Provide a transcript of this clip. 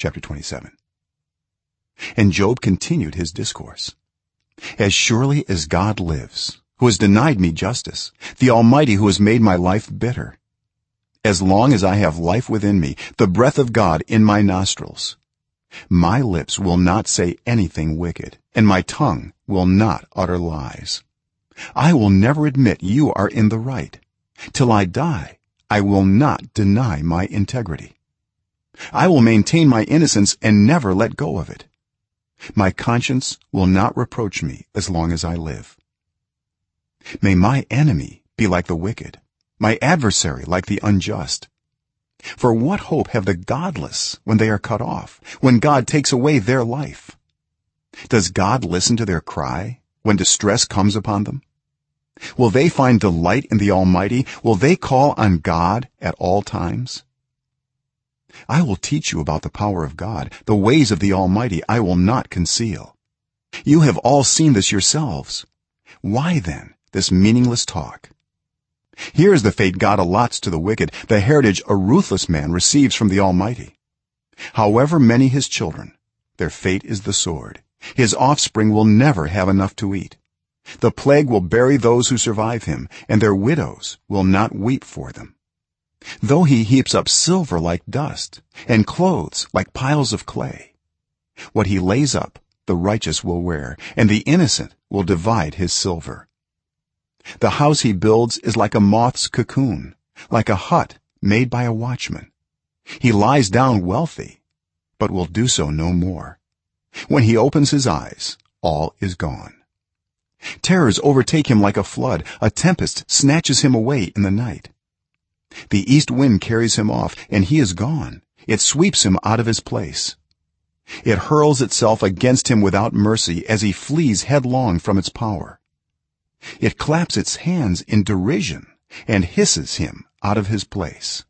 chapter 27 and job continued his discourse. As surely as god lives who has denied me justice the almighty who has made my life bitter as long as i have life within me the breath of god in my nostrils my lips will not say anything wicked and my tongue will not utter lies. I will never admit you are in the right. Till i die i will not deny my integrity i will maintain my innocence and never let go of it. My conscience will not reproach me as long as i live. May my enemy be like the wicked my adversary like the unjust. For what hope have the godless when they are cut off when god takes away their life? Does god listen to their cry when distress comes upon them? Will they find delight in the almighty? Will they call on god at all times i will teach you about the power of god. The ways of the almighty i will not conceal. You have all seen this yourselves. Why then this meaningless talk? Here is the fate god allots to the wicked the heritage a ruthless man receives from the almighty. However many his children their fate is the sword. His offspring will never have enough to eat. The plague will bury those who survive him and their widows will not weep for them though he heaps up silver like dust and clothes like piles of clay what he lays up the righteous will wear and the innocent will divide his silver. The house he builds is like a moth's cocoon like a hut made by a watchman. He lies down wealthy but will do so no more. When he opens his eyes all is gone. Terrors overtake him like a flood. A tempest snatches him away in the night the east wind carries him off and he is gone. It sweeps him out of his place. It hurls itself against him without mercy as he flees headlong from its power. It claps its hands in derision and hisses him out of his place